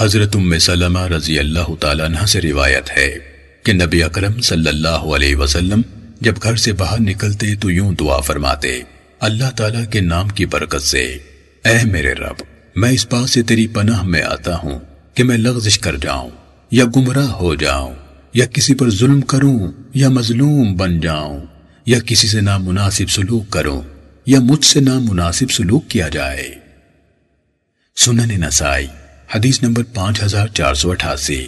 حضرت ام سلمہ رضی اللہ تعالیٰ عنہ سے روایت ہے کہ نبی اکرم صلی اللہ علیہ وسلم جب گھر سے باہر نکلتے تو یوں دعا فرماتے، اللہ تعالیٰ کے نام کی برکت سے، اے میرے رب، میں اس بات سے تیری پناہ میں آتا ہوں کہ میں لغزش کر جاؤں، یا گمراہ ہو جاؤں، یا کسی پر ظلم کروں، یا مظلوم بن جاؤں، یا کسی سے نامناسب سلوک کروں، یا مجھ سے نامناسب سلوک کیا جائے۔ سنن نسائی حدیث نمبر پانچ ہزار چار سو اٹھاسی۔